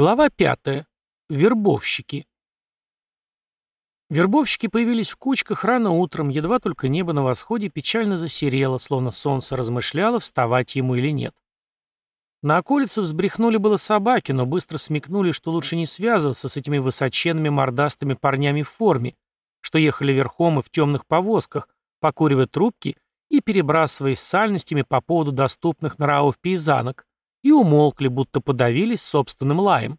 Глава пятая. Вербовщики. Вербовщики появились в кучках рано утром, едва только небо на восходе печально засерело, словно солнце размышляло, вставать ему или нет. На околице взбрехнули было собаки, но быстро смекнули, что лучше не связываться с этими высоченными мордастыми парнями в форме, что ехали верхом и в темных повозках, покуривая трубки и перебрасываясь сальностями по поводу доступных нравов пейзанок, и умолкли, будто подавились собственным лаем.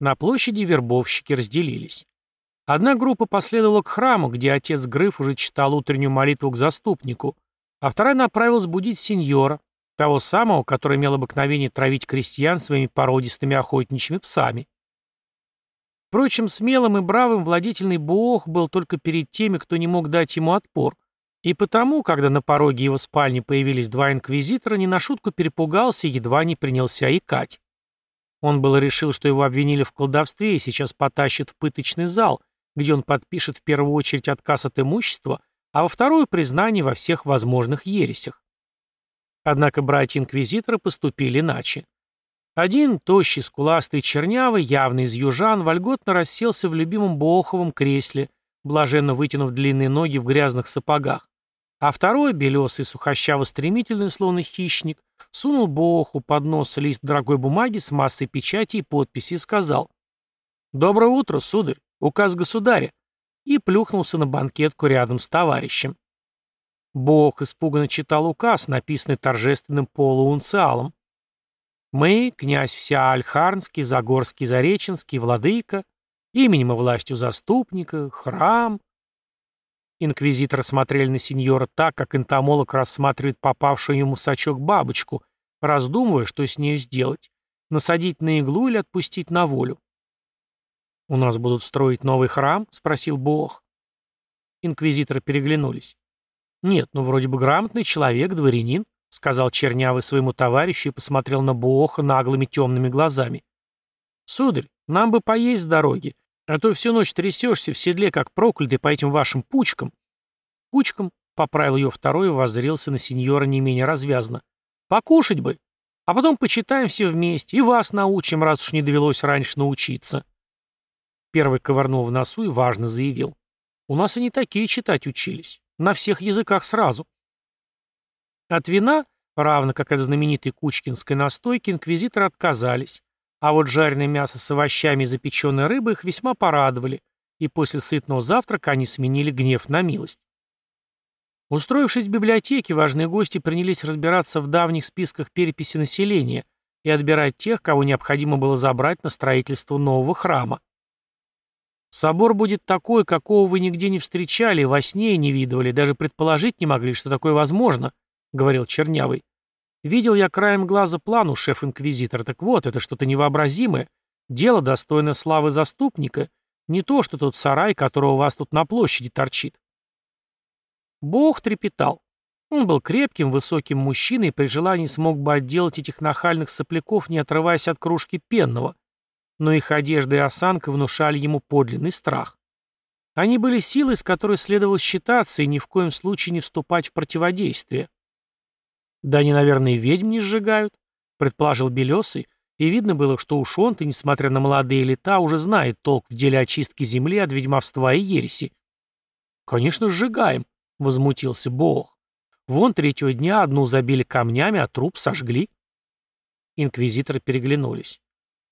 На площади вербовщики разделились. Одна группа последовала к храму, где отец Грыф уже читал утреннюю молитву к заступнику, а вторая направилась будить сеньора, того самого, который имел обыкновение травить крестьян своими породистыми охотничьими псами. Впрочем, смелым и бравым владетельный Бог был только перед теми, кто не мог дать ему отпор, и потому, когда на пороге его спальни появились два инквизитора, не на шутку перепугался и едва не принялся икать. Он было решил, что его обвинили в колдовстве и сейчас потащат в пыточный зал, где он подпишет в первую очередь отказ от имущества, а во вторую — признание во всех возможных ересях. Однако братья-инквизиторы поступили иначе. Один, тощий, скуластый, чернявый, явно из южан, вольготно расселся в любимом Бооховом кресле, блаженно вытянув длинные ноги в грязных сапогах. А второй, белесый, сухощаво-стремительный, словно хищник, сунул Боху под нос лист дорогой бумаги с массой печати и подписи и сказал «Доброе утро, сударь, указ государя», и плюхнулся на банкетку рядом с товарищем. Бог испуганно читал указ, написанный торжественным полуунциалом. «Мы, князь вся Альхарнский, Загорский, Зареченский, владыка, именем и властью заступника, храм, Инквизиторы смотрели на сеньора так, как энтомолог рассматривает попавшую ему сачок бабочку, раздумывая, что с нею сделать. Насадить на иглу или отпустить на волю. «У нас будут строить новый храм?» — спросил Бог. Инквизиторы переглянулись. «Нет, ну вроде бы грамотный человек, дворянин», — сказал Чернявый своему товарищу и посмотрел на Бооха наглыми темными глазами. «Сударь, нам бы поесть с дороги, а то всю ночь трясешься в седле, как проклятый по этим вашим пучкам. Пучкам, поправил ее второй и воззрелся на сеньора не менее развязно. Покушать бы. А потом почитаем все вместе, и вас научим, раз уж не довелось раньше научиться. Первый ковырнул в носу и важно заявил. У нас и не такие читать учились. На всех языках сразу. От вина, равно как от знаменитой кучкинской настойки, инквизиторы отказались, а вот жареное мясо с овощами и запеченной рыбой их весьма порадовали, и после сытного завтрака они сменили гнев на милость. Устроившись в библиотеке, важные гости принялись разбираться в давних списках переписи населения и отбирать тех, кого необходимо было забрать на строительство нового храма. Собор будет такой, какого вы нигде не встречали, во сне не видывали, даже предположить не могли, что такое возможно, — говорил Чернявый. Видел я краем глаза план у шеф-инквизитора. Так вот, это что-то невообразимое. Дело достойно славы заступника. Не то, что тот сарай, которого у вас тут на площади торчит. Бог трепетал. Он был крепким, высоким мужчиной и при желании смог бы отделать этих нахальных сопляков, не отрываясь от кружки пенного. Но их одежда и осанка внушали ему подлинный страх. Они были силой, с которой следовало считаться и ни в коем случае не вступать в противодействие. «Да они, наверное, ведьм не сжигают», — предположил Белесый, и видно было, что уж он-то, несмотря на молодые лета, уже знает толк в деле очистки земли от ведьмовства и ереси. «Конечно, сжигаем», — возмутился Бог. «Вон третьего дня одну забили камнями, а труп сожгли». Инквизиторы переглянулись.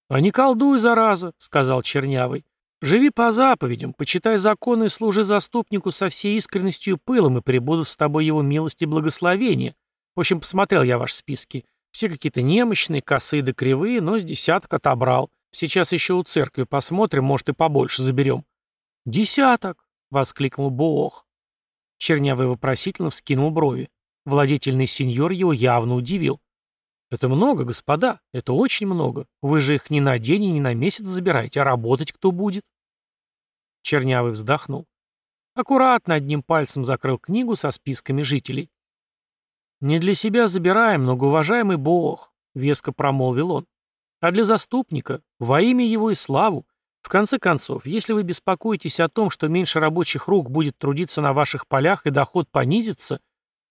«А не колдуй, зараза», — сказал Чернявый. «Живи по заповедям, почитай законы и служи заступнику со всей искренностью и пылом, и прибудут с тобой его милость и благословение. В общем, посмотрел я ваши списки. Все какие-то немощные, косые да кривые, но с десяток отобрал. Сейчас еще у церкви посмотрим, может и побольше заберем. «Десяток!» — воскликнул Бог. Чернявый вопросительно вскинул брови. Владетельный сеньор его явно удивил. «Это много, господа, это очень много. Вы же их ни на день и ни на месяц забираете, а работать кто будет?» Чернявый вздохнул. Аккуратно одним пальцем закрыл книгу со списками жителей. «Не для себя забираем, многоуважаемый Бог», — веско промолвил он, «а для заступника, во имя его и славу. В конце концов, если вы беспокоитесь о том, что меньше рабочих рук будет трудиться на ваших полях и доход понизится,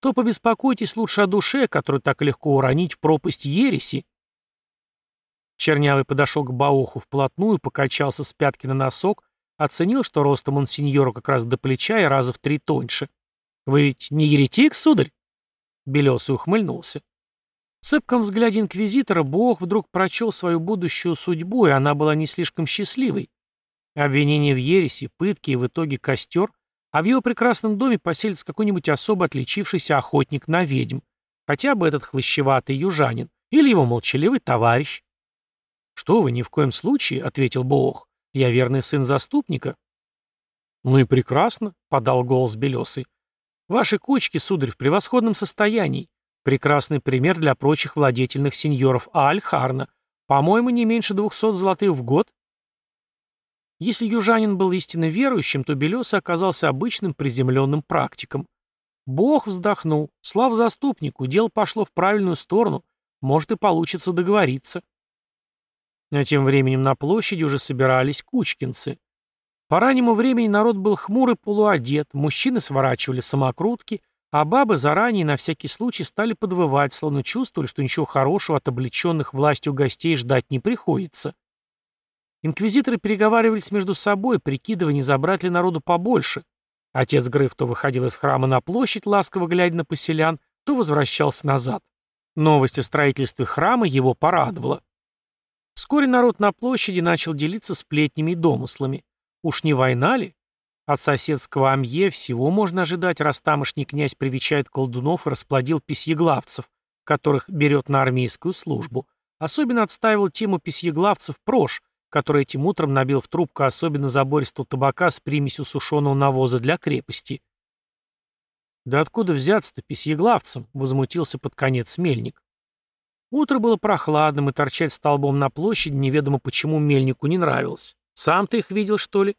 то побеспокойтесь лучше о душе, которую так легко уронить в пропасть ереси». Чернявый подошел к Бауху вплотную, покачался с пятки на носок, оценил, что ростом он сеньору как раз до плеча и раза в три тоньше. «Вы ведь не еретик, сударь?» Белесый ухмыльнулся. В цепком взгляде инквизитора Бог вдруг прочел свою будущую судьбу, и она была не слишком счастливой. Обвинение в ереси, пытки и в итоге костер, а в его прекрасном доме поселится какой-нибудь особо отличившийся охотник на ведьм, хотя бы этот хлыщеватый южанин, или его молчаливый товарищ. «Что вы, ни в коем случае», — ответил Бог, — «я верный сын заступника». «Ну и прекрасно», — подал голос Белесый. «Ваши кучки, сударь, в превосходном состоянии. Прекрасный пример для прочих владетельных сеньоров Ааль-Харна. По-моему, не меньше двухсот золотых в год». Если южанин был истинно верующим, то Белесый оказался обычным приземленным практиком. Бог вздохнул. Слав заступнику, дело пошло в правильную сторону. Может и получится договориться. А тем временем на площади уже собирались кучкинцы. По раннему времени народ был хмурый полуодет, мужчины сворачивали самокрутки, а бабы заранее на всякий случай стали подвывать, словно чувствовали, что ничего хорошего от облеченных властью гостей ждать не приходится. Инквизиторы переговаривались между собой, прикидывая, не забрать ли народу побольше. Отец Грыф то выходил из храма на площадь, ласково глядя на поселян, то возвращался назад. Новость о строительстве храма его порадовала. Вскоре народ на площади начал делиться сплетнями и домыслами. Уж не война ли? От соседского Амье всего можно ожидать, раз тамошний князь привечает колдунов и расплодил письеглавцев, которых берет на армейскую службу. Особенно отстаивал тему письеглавцев Прош, который этим утром набил в трубку особенно забористого табака с примесью сушеного навоза для крепости. «Да откуда взяться-то письеглавцам?» — возмутился под конец мельник. Утро было прохладным, и торчать столбом на площади неведомо почему мельнику не нравилось. Сам ты их видел, что ли?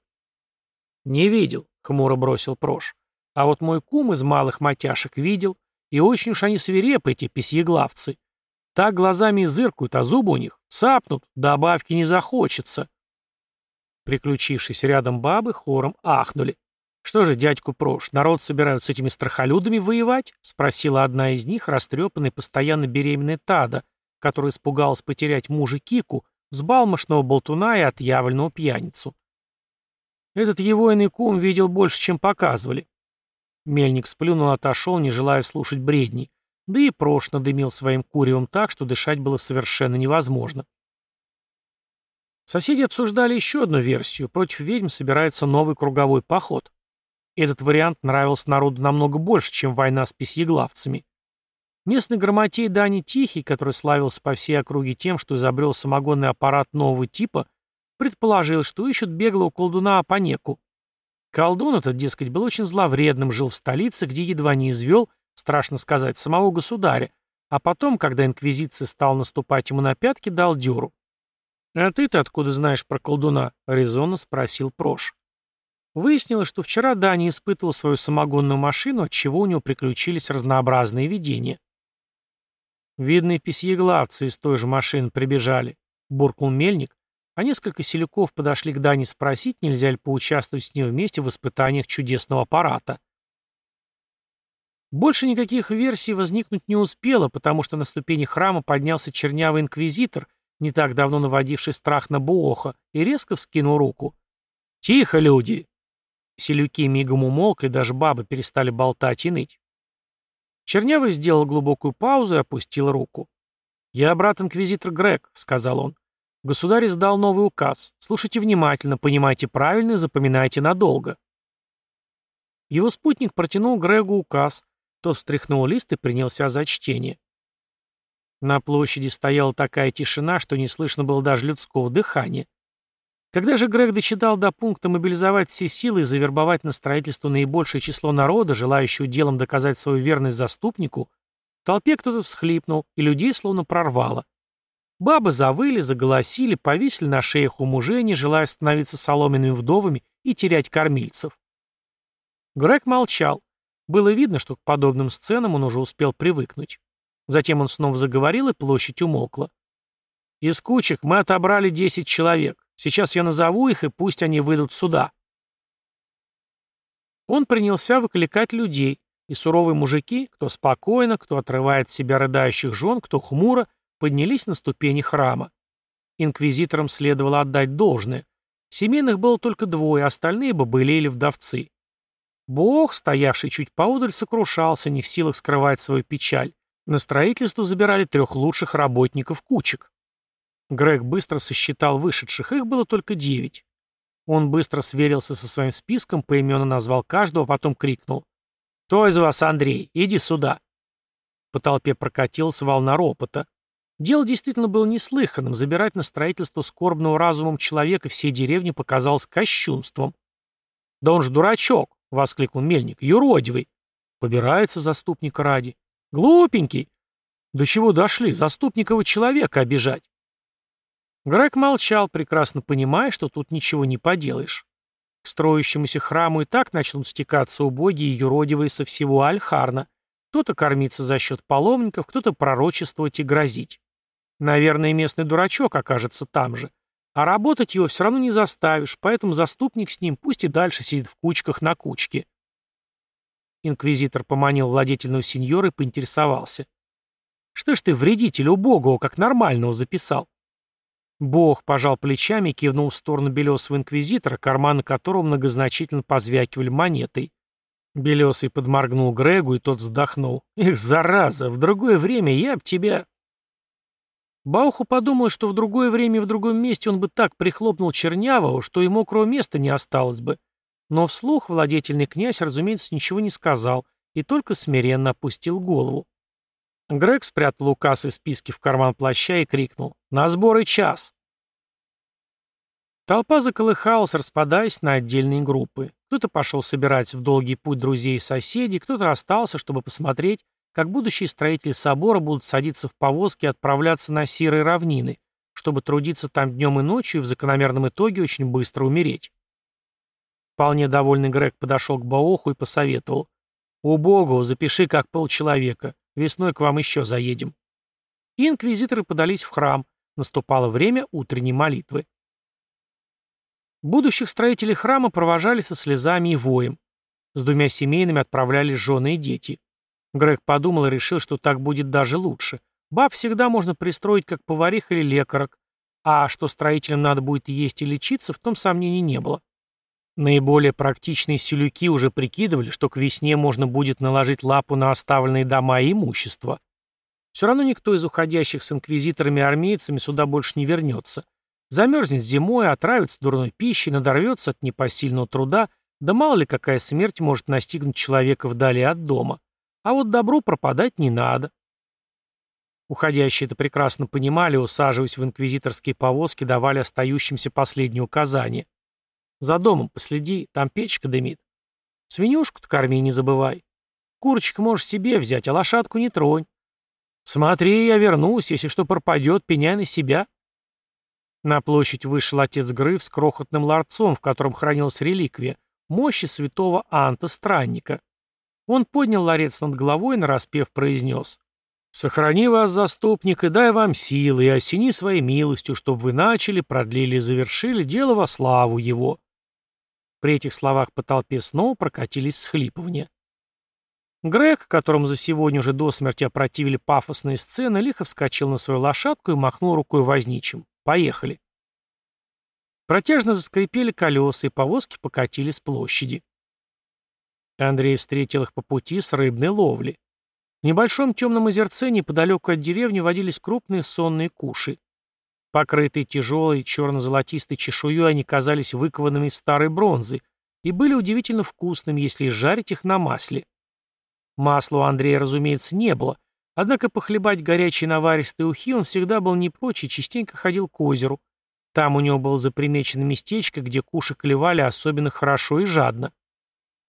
Не видел, хмуро бросил Прош. А вот мой кум из малых матяшек видел, и очень уж они свирепы, эти письеглавцы. Так глазами и зыркают, а зубы у них цапнут, добавки не захочется. Приключившись рядом бабы, хором ахнули. «Что же, дядьку Прош, народ собирают с этими страхолюдами воевать?» — спросила одна из них, растрепанная, постоянно беременная Тада, которая испугалась потерять мужа Кику, взбалмошного болтуна и отъявленного пьяницу. Этот его иный кум видел больше, чем показывали. Мельник сплюнул и отошел, не желая слушать бредни, да и Прош надымил своим куревом так, что дышать было совершенно невозможно. Соседи обсуждали еще одну версию. Против ведьм собирается новый круговой поход. Этот вариант нравился народу намного больше, чем война с письеглавцами. Местный грамотей Дани Тихий, который славился по всей округе тем, что изобрел самогонный аппарат нового типа, предположил, что ищут беглого колдуна Апанеку. Колдун этот, дескать, был очень зловредным, жил в столице, где едва не извел, страшно сказать, самого государя, а потом, когда инквизиция стала наступать ему на пятки, дал дёру. «А ты-то откуда знаешь про колдуна?» — резонно спросил Прош. Выяснилось, что вчера Дани испытывал свою самогонную машину, от чего у него приключились разнообразные видения. «Видные письеглавцы из той же машины прибежали», — буркнул мельник, а несколько селюков подошли к Дани спросить, нельзя ли поучаствовать с ним вместе в испытаниях чудесного аппарата. Больше никаких версий возникнуть не успело, потому что на ступени храма поднялся чернявый инквизитор, не так давно наводивший страх на Буоха, и резко вскинул руку. «Тихо, люди!» Селюки мигом умолкли, даже бабы перестали болтать и ныть. Чернявый сделал глубокую паузу и опустил руку. «Я брат-инквизитор Грег», — сказал он. «Государь издал новый указ. Слушайте внимательно, понимайте правильно и запоминайте надолго». Его спутник протянул Грегу указ. Тот встряхнул лист и принялся за чтение. На площади стояла такая тишина, что не слышно было даже людского дыхания. Когда же Грег дочитал до пункта мобилизовать все силы и завербовать на строительство наибольшее число народа, желающего делом доказать свою верность заступнику, в толпе кто-то всхлипнул, и людей словно прорвало. Бабы завыли, заголосили, повисли на шеях у мужей, не желая становиться соломенными вдовами и терять кормильцев. Грег молчал. Было видно, что к подобным сценам он уже успел привыкнуть. Затем он снова заговорил, и площадь умолкла. Из кучек мы отобрали 10 человек. Сейчас я назову их, и пусть они выйдут сюда. Он принялся выкликать людей, и суровые мужики, кто спокойно, кто отрывает от себя рыдающих жен, кто хмуро, поднялись на ступени храма. Инквизиторам следовало отдать должное. Семейных было только двое, остальные бы были или вдовцы. Бог, стоявший чуть поодаль, сокрушался, не в силах скрывать свою печаль. На строительство забирали трех лучших работников кучек. Грег быстро сосчитал вышедших, их было только девять. Он быстро сверился со своим списком, поименно назвал каждого, потом крикнул. «Кто из вас, Андрей? Иди сюда!» По толпе прокатилась волна ропота. Дело действительно было неслыханным, забирать на строительство скорбного разумом человека всей деревни показалось кощунством. «Да он ж дурачок!» — воскликнул Мельник. «Юродивый!» Побирается заступника ради. «Глупенький!» «До чего дошли? Заступникова человека обижать!» Грег молчал, прекрасно понимая, что тут ничего не поделаешь. К строящемуся храму и так начнут стекаться убогие и юродивые со всего Альхарна. Кто-то кормиться за счет паломников, кто-то пророчествовать и грозить. Наверное, местный дурачок окажется там же. А работать его все равно не заставишь, поэтому заступник с ним пусть и дальше сидит в кучках на кучке. Инквизитор поманил владетельного сеньора и поинтересовался. «Что ж ты вредителя убогого, как нормального, записал?» Бог пожал плечами и кивнул в сторону белесого инквизитора, карманы которого многозначительно позвякивали монетой. Белесый подморгнул Грегу, и тот вздохнул. «Эх, зараза, в другое время я б тебя...» Бауху подумал, что в другое время и в другом месте он бы так прихлопнул Чернявого, что и мокрого места не осталось бы. Но вслух владетельный князь, разумеется, ничего не сказал и только смиренно опустил голову. Грег спрятал указ и списки в карман плаща и крикнул «На сборы час!». Толпа заколыхалась, распадаясь на отдельные группы. Кто-то пошел собирать в долгий путь друзей и соседей, кто-то остался, чтобы посмотреть, как будущие строители собора будут садиться в повозки и отправляться на серые равнины, чтобы трудиться там днем и ночью и в закономерном итоге очень быстро умереть. Вполне довольный Грег подошел к Баоху и посоветовал. «У Бога запиши как полчеловека. Весной к вам еще заедем». И инквизиторы подались в храм. Наступало время утренней молитвы. Будущих строителей храма провожали со слезами и воем. С двумя семейными отправлялись жены и дети. Грег подумал и решил, что так будет даже лучше. Баб всегда можно пристроить как поварих или лекарок, а что строителям надо будет есть и лечиться, в том сомнений не было. Наиболее практичные селюки уже прикидывали, что к весне можно будет наложить лапу на оставленные дома и имущество. Все равно никто из уходящих с инквизиторами и армейцами сюда больше не вернется. Замерзнет зимой, отравится дурной пищей, надорвется от непосильного труда, да мало ли какая смерть может настигнуть человека вдали от дома. А вот добру пропадать не надо. Уходящие это прекрасно понимали, усаживаясь в инквизиторские повозки, давали остающимся последние указания. За домом последи, там печка дымит. Свинюшку-то корми не забывай. Курочек можешь себе взять, а лошадку не тронь. Смотри, я вернусь, если что пропадет, пеняй на себя. На площадь вышел отец Грыв с крохотным ларцом, в котором хранилась реликвия, мощи святого Анта Странника. Он поднял ларец над головой и нараспев произнес «Сохрани вас, заступник, и дай вам силы, и осени своей милостью, чтобы вы начали, продлили и завершили дело во славу его». При этих словах по толпе снова прокатились схлипывания. Грег, которому за сегодня уже до смерти опротивили пафосные сцены, лихо вскочил на свою лошадку и махнул рукой возничим. «Поехали!» Протяжно заскрипели колеса, и повозки покатили с площади. Андрей встретил их по пути с рыбной ловли. В небольшом темном озерце неподалеку от деревни водились крупные сонные куши. Покрытые тяжелой черно-золотистой чешуей, они казались выкованными из старой бронзы и были удивительно вкусными, если жарить их на масле. Масла у Андрея, разумеется, не было, однако похлебать горячие наваристые ухи он всегда был не прочь и частенько ходил к озеру. Там у него было запримечено местечко, где куши клевали особенно хорошо и жадно.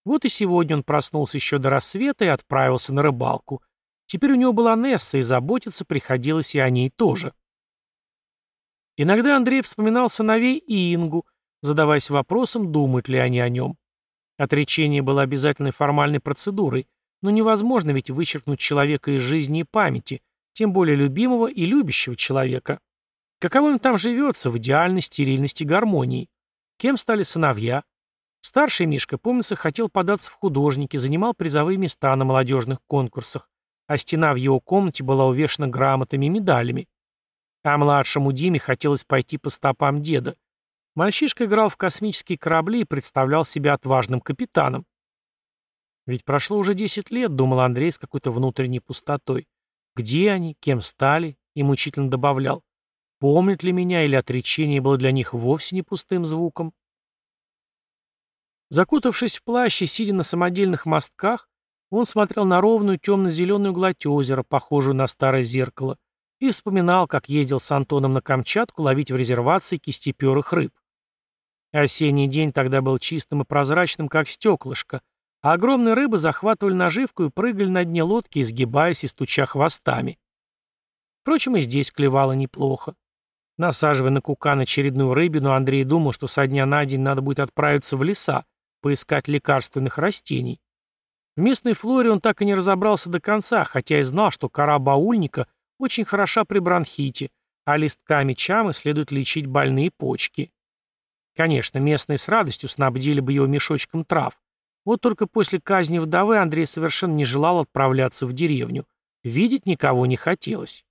Вот и сегодня он проснулся еще до рассвета и отправился на рыбалку. Теперь у него была Несса, и заботиться приходилось и о ней тоже. Иногда Андрей вспоминал сыновей и Ингу, задаваясь вопросом, думают ли они о нем. Отречение было обязательной формальной процедурой, но невозможно ведь вычеркнуть человека из жизни и памяти, тем более любимого и любящего человека. Каково им там живется в идеальной стерильности гармонии? Кем стали сыновья? Старший Мишка, помнится, хотел податься в художники, занимал призовые места на молодежных конкурсах, а стена в его комнате была увешана грамотами и медалями. А младшему Диме хотелось пойти по стопам деда. Мальчишка играл в космические корабли и представлял себя отважным капитаном. Ведь прошло уже 10 лет, думал Андрей с какой-то внутренней пустотой. Где они, кем стали? И мучительно добавлял. Помнят ли меня или отречение было для них вовсе не пустым звуком? Закутавшись в плащ и сидя на самодельных мостках, он смотрел на ровную темно-зеленую гладь озера, похожую на старое зеркало, и вспоминал, как ездил с Антоном на Камчатку ловить в резервации кистеперых рыб. Осенний день тогда был чистым и прозрачным, как стеклышко, а огромные рыбы захватывали наживку и прыгали на дне лодки, изгибаясь и стуча хвостами. Впрочем, и здесь клевало неплохо. Насаживая на кукан очередную рыбину, Андрей думал, что со дня на день надо будет отправиться в леса, поискать лекарственных растений. В местной флоре он так и не разобрался до конца, хотя и знал, что кора баульника очень хороша при бронхите, а листками чамы следует лечить больные почки. Конечно, местные с радостью снабдили бы его мешочком трав. Вот только после казни вдовы Андрей совершенно не желал отправляться в деревню. Видеть никого не хотелось.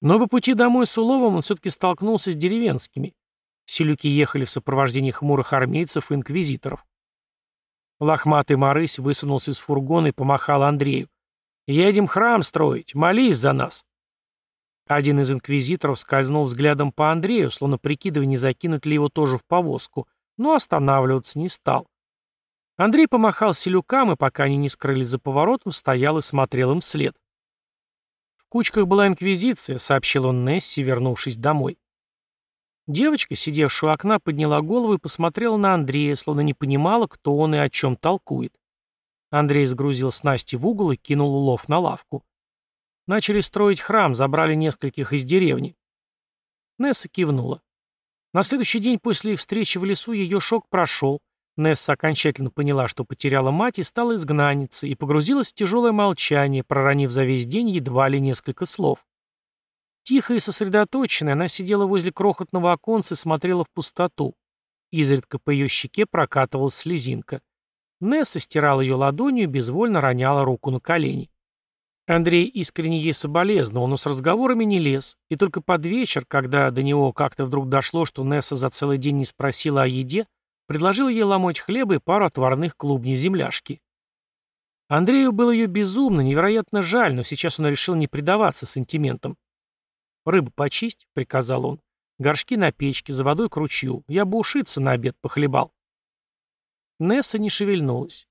Но по пути домой с уловом он все-таки столкнулся с деревенскими. Селюки ехали в сопровождении хмурых армейцев и инквизиторов. Лохматый Марысь высунулся из фургона и помахал Андрею. «Едем храм строить, молись за нас». Один из инквизиторов скользнул взглядом по Андрею, словно прикидывая, не закинуть ли его тоже в повозку, но останавливаться не стал. Андрей помахал селюкам, и пока они не скрылись за поворотом, стоял и смотрел им вслед. «В кучках была инквизиция», — сообщил он Несси, вернувшись домой. Девочка, сидевшая у окна, подняла голову и посмотрела на Андрея, словно не понимала, кто он и о чем толкует. Андрей сгрузил снасти в угол и кинул улов на лавку. Начали строить храм, забрали нескольких из деревни. Несса кивнула. На следующий день после их встречи в лесу ее шок прошел. Несса окончательно поняла, что потеряла мать и стала изгнанницей, и погрузилась в тяжелое молчание, проронив за весь день едва ли несколько слов. Тихо и сосредоточенная, она сидела возле крохотного оконца и смотрела в пустоту. Изредка по ее щеке прокатывалась слезинка. Несса стирала ее ладонью и безвольно роняла руку на колени. Андрей искренне ей соболезновал, но с разговорами не лез, и только под вечер, когда до него как-то вдруг дошло, что Несса за целый день не спросила о еде, предложил ей ломоть хлеба и пару отварных клубней земляшки. Андрею было ее безумно, невероятно жаль, но сейчас он решил не предаваться сантиментам. «Рыбу почисть», — приказал он. «Горшки на печке, за водой к ручью. Я бы ушиться на обед похлебал». Несса не шевельнулась.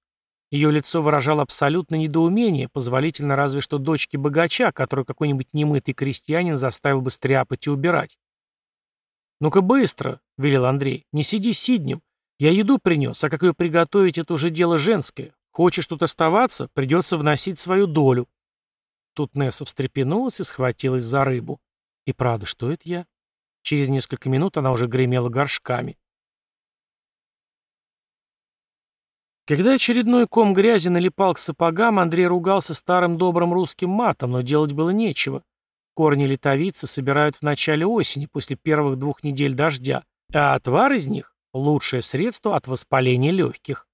Ее лицо выражало абсолютно недоумение, позволительно разве что дочке богача, которую какой-нибудь немытый крестьянин заставил бы стряпать и убирать. «Ну-ка быстро», — велел Андрей, — «не сиди сиднем. Я еду принес, а как ее приготовить, это уже дело женское. Хочешь тут оставаться, придется вносить свою долю». Тут Несса встрепенулась и схватилась за рыбу. И правда, что это я? Через несколько минут она уже гремела горшками. Когда очередной ком грязи налипал к сапогам, Андрей ругался старым добрым русским матом, но делать было нечего. Корни литовицы собирают в начале осени, после первых двух недель дождя, а отвар из них – лучшее средство от воспаления легких.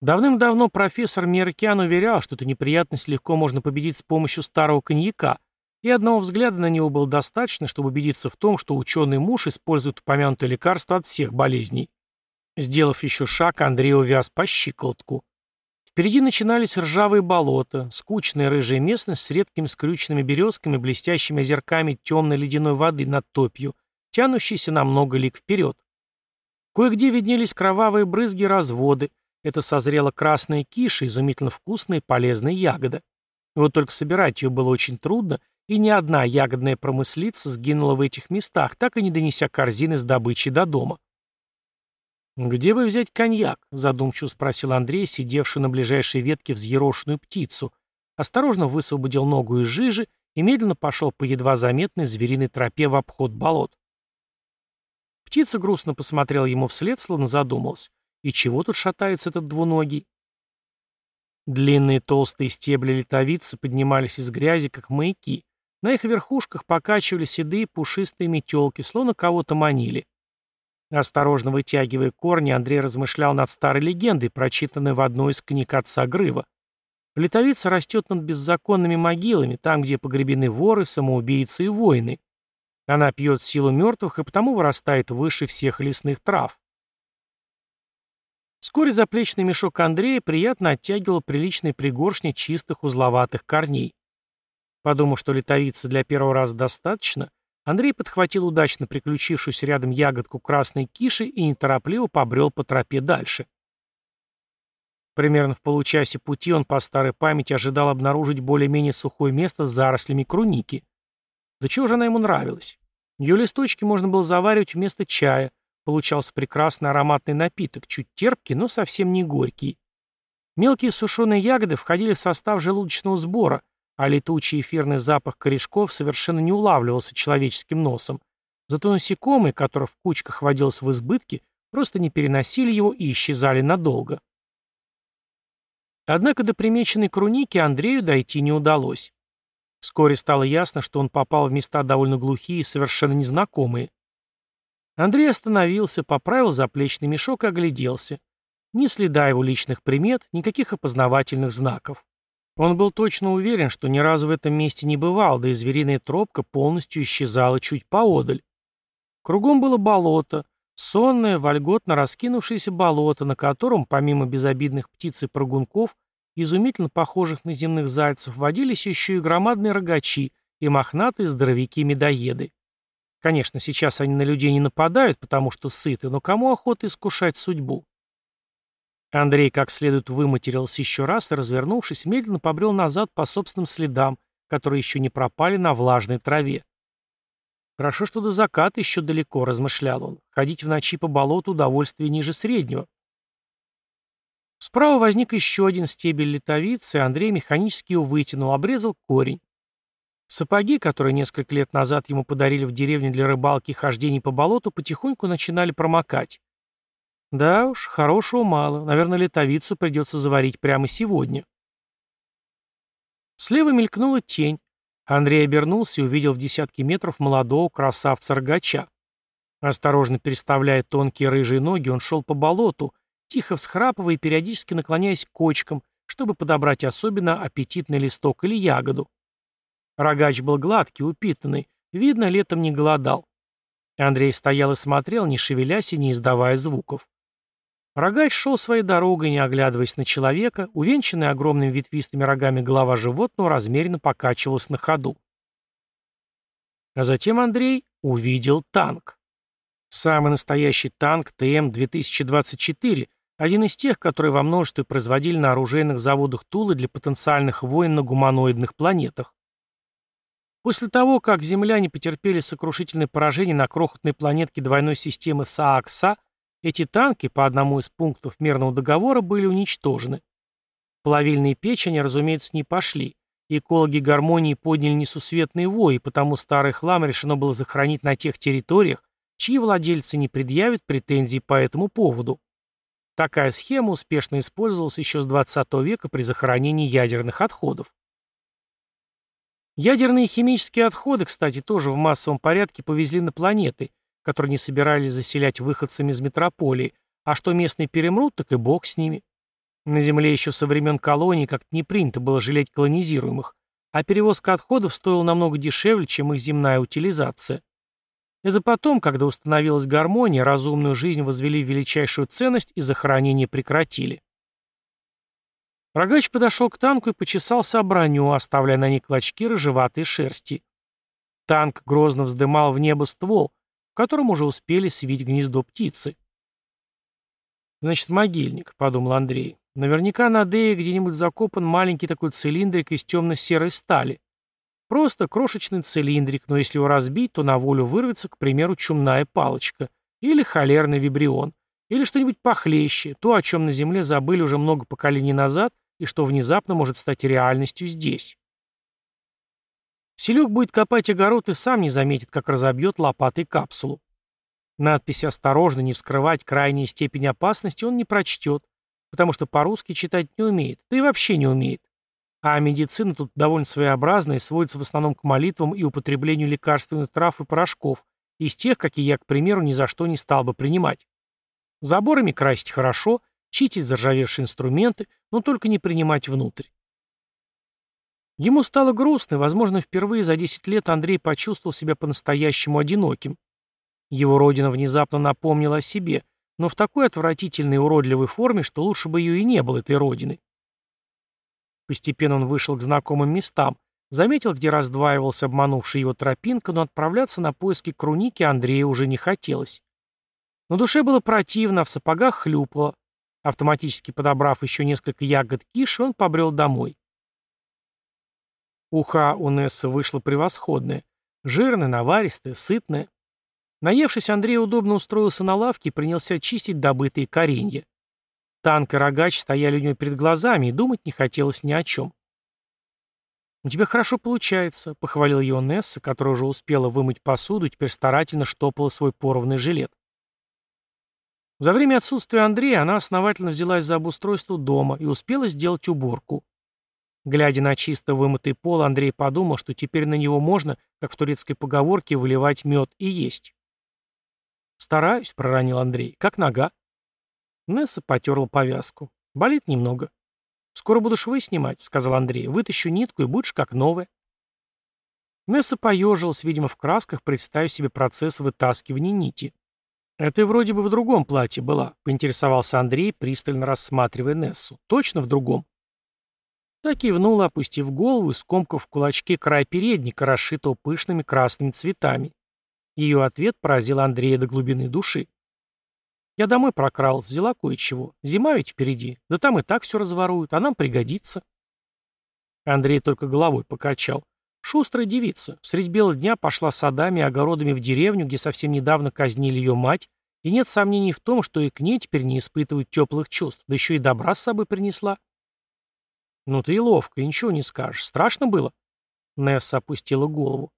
Давным-давно профессор Меркиан уверял, что эту неприятность легко можно победить с помощью старого коньяка, и одного взгляда на него было достаточно, чтобы убедиться в том, что ученый муж использует упомянутое лекарство от всех болезней. Сделав еще шаг, Андрей увяз по щиколотку. Впереди начинались ржавые болота, скучная рыжая местность с редкими скрюченными березками, блестящими озерками темной ледяной воды над топью, тянущейся на много лик вперед. Кое-где виднелись кровавые брызги разводы. Это созрела красная киша, изумительно вкусная и полезная ягода. Вот только собирать ее было очень трудно, и ни одна ягодная промыслица сгинула в этих местах, так и не донеся корзины с добычей до дома. «Где бы взять коньяк?» — задумчиво спросил Андрей, сидевший на ближайшей ветке взъерошенную птицу. Осторожно высвободил ногу из жижи и медленно пошел по едва заметной звериной тропе в обход болот. Птица грустно посмотрела ему вслед, словно задумалась. И чего тут шатается этот двуногий? Длинные толстые стебли литовицы поднимались из грязи, как маяки, на их верхушках покачивали седые пушистые метелки, словно кого-то манили. Осторожно вытягивая корни, Андрей размышлял над старой легендой, прочитанной в одной из книг отца Грыва. Литовица растет над беззаконными могилами, там, где погребены воры, самоубийцы и воины. Она пьет силу мертвых и потому вырастает выше всех лесных трав. Вскоре заплечный мешок Андрея приятно оттягивал приличные пригоршни чистых узловатых корней. Подумав, что литовицы для первого раза достаточно, Андрей подхватил удачно приключившуюся рядом ягодку красной киши и неторопливо побрел по тропе дальше. Примерно в получасе пути он по старой памяти ожидал обнаружить более-менее сухое место с зарослями круники. Да чего же она ему нравилась? Ее листочки можно было заваривать вместо чая. Получался прекрасный ароматный напиток, чуть терпкий, но совсем не горький. Мелкие сушеные ягоды входили в состав желудочного сбора, а летучий эфирный запах корешков совершенно не улавливался человеческим носом. Зато насекомые, которых в кучках водилось в избытке, просто не переносили его и исчезали надолго. Однако до примеченной круники Андрею дойти не удалось. Вскоре стало ясно, что он попал в места довольно глухие и совершенно незнакомые. Андрей остановился, поправил заплечный мешок и огляделся. Ни следа его личных примет, никаких опознавательных знаков. Он был точно уверен, что ни разу в этом месте не бывал, да и звериная тропка полностью исчезала чуть поодаль. Кругом было болото, сонное, вольготно раскинувшееся болото, на котором, помимо безобидных птиц и прыгунков, изумительно похожих на земных зайцев, водились еще и громадные рогачи и мохнатые здоровяки-медоеды. Конечно, сейчас они на людей не нападают, потому что сыты, но кому охота искушать судьбу? Андрей как следует выматерился еще раз и, развернувшись, медленно побрел назад по собственным следам, которые еще не пропали на влажной траве. Хорошо, что до заката еще далеко, размышлял он. Ходить в ночи по болоту удовольствие ниже среднего. Справа возник еще один стебель литовицы, и Андрей механически его вытянул, обрезал корень. Сапоги, которые несколько лет назад ему подарили в деревне для рыбалки и хождений по болоту, потихоньку начинали промокать. Да уж, хорошего мало. Наверное, литовицу придется заварить прямо сегодня. Слева мелькнула тень. Андрей обернулся и увидел в десятки метров молодого красавца-рогача. Осторожно переставляя тонкие рыжие ноги, он шел по болоту, тихо всхрапывая и периодически наклоняясь к кочкам, чтобы подобрать особенно аппетитный листок или ягоду. Рогач был гладкий, упитанный, видно, летом не голодал. Андрей стоял и смотрел, не шевелясь и не издавая звуков. Рогач шел своей дорогой, не оглядываясь на человека, увенчанная огромными ветвистыми рогами голова животного размеренно покачивалась на ходу. А затем Андрей увидел танк. Самый настоящий танк ТМ-2024, один из тех, которые во множестве производили на оружейных заводах Тулы для потенциальных войн на гуманоидных планетах. После того, как земляне потерпели сокрушительное поражение на крохотной планетке двойной системы Саакса, эти танки по одному из пунктов мирного договора были уничтожены. Плавильные печи они, разумеется, не пошли. Экологи гармонии подняли несусветные вои, потому старый хлам решено было захоронить на тех территориях, чьи владельцы не предъявят претензий по этому поводу. Такая схема успешно использовалась еще с 20 века при захоронении ядерных отходов. Ядерные и химические отходы, кстати, тоже в массовом порядке повезли на планеты, которые не собирались заселять выходцами из метрополии, а что местные перемрут, так и бог с ними. На Земле еще со времен колонии как-то не принято было жалеть колонизируемых, а перевозка отходов стоила намного дешевле, чем их земная утилизация. Это потом, когда установилась гармония, разумную жизнь возвели в величайшую ценность и захоронение прекратили. Рогач подошел к танку и почесался о броню, оставляя на ней клочки рыжеватой шерсти. Танк грозно вздымал в небо ствол, в котором уже успели свить гнездо птицы. «Значит, могильник», — подумал Андрей. «Наверняка на Дее где-нибудь закопан маленький такой цилиндрик из темно-серой стали. Просто крошечный цилиндрик, но если его разбить, то на волю вырвется, к примеру, чумная палочка или холерный вибрион, или что-нибудь похлеще, то, о чем на Земле забыли уже много поколений назад и что внезапно может стать реальностью здесь. Селюк будет копать огород и сам не заметит, как разобьет лопатой капсулу. Надпись «Осторожно, не вскрывать крайней степень опасности» он не прочтет, потому что по-русски читать не умеет, да и вообще не умеет. А медицина тут довольно своеобразная и сводится в основном к молитвам и употреблению лекарственных трав и порошков, из тех, какие я, к примеру, ни за что не стал бы принимать. Заборами красить хорошо, чистить заржавевшие инструменты, но только не принимать внутрь. Ему стало грустно, и, возможно, впервые за 10 лет Андрей почувствовал себя по-настоящему одиноким. Его родина внезапно напомнила о себе, но в такой отвратительной и уродливой форме, что лучше бы ее и не было, этой родины. Постепенно он вышел к знакомым местам, заметил, где раздваивался обманувший его тропинка, но отправляться на поиски Круники Андрею уже не хотелось. На душе было противно, а в сапогах хлюпало. Автоматически подобрав еще несколько ягод киши, он побрел домой. Уха у Нессы вышло превосходное. Жирное, наваристое, сытное. Наевшись, Андрей удобно устроился на лавке и принялся чистить добытые коренья. Танк и рогач стояли у него перед глазами, и думать не хотелось ни о чем. «У тебя хорошо получается», — похвалил его Несса, которая уже успела вымыть посуду и теперь старательно штопала свой порванный жилет. За время отсутствия Андрея она основательно взялась за обустройство дома и успела сделать уборку. Глядя на чисто вымытый пол, Андрей подумал, что теперь на него можно, как в турецкой поговорке, выливать мед и есть. «Стараюсь», — проронил Андрей. «Как нога?» Несса потерла повязку. «Болит немного». «Скоро буду швы снимать», — сказал Андрей. «Вытащу нитку и будешь как новая». Несса поежилась, видимо, в красках, представив себе процесс вытаскивания нити. «Это вроде бы в другом платье была», — поинтересовался Андрей, пристально рассматривая Нессу. «Точно в другом?» Так кивнула, опустив голову и скомкав в кулачке край передника, расшитого пышными красными цветами. Ее ответ поразил Андрея до глубины души. «Я домой прокралась, взяла кое-чего. Зима ведь впереди. Да там и так все разворуют, а нам пригодится». Андрей только головой покачал. Шустрая девица. Средь бела дня пошла садами и огородами в деревню, где совсем недавно казнили ее мать, и нет сомнений в том, что и к ней теперь не испытывают теплых чувств, да еще и добра с собой принесла. «Ну ты и ловко, ничего не скажешь. Страшно было?» Несса опустила голову.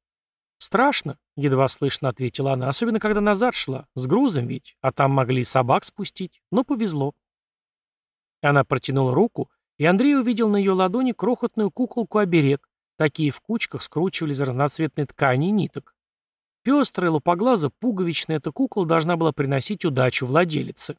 «Страшно», — едва слышно ответила она, «особенно когда назад шла, с грузом ведь, а там могли и собак спустить, но повезло». Она протянула руку, и Андрей увидел на ее ладони крохотную куколку-оберег, такие в кучках скручивали из разноцветной ткани и ниток. Пестрая, лупоглаза, пуговичная эта кукла должна была приносить удачу владелице.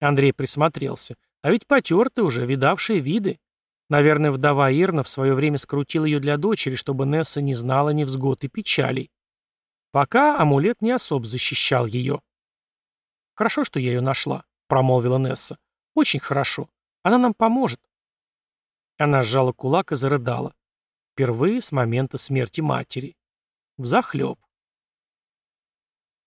Андрей присмотрелся. А ведь потертые уже, видавшие виды. Наверное, вдова Ирна в свое время скрутила ее для дочери, чтобы Несса не знала невзгод и печалей. Пока амулет не особо защищал ее. «Хорошо, что я ее нашла», — промолвила Несса. «Очень хорошо. Она нам поможет». Она сжала кулак и зарыдала. Впервые с момента смерти матери. Взахлеб.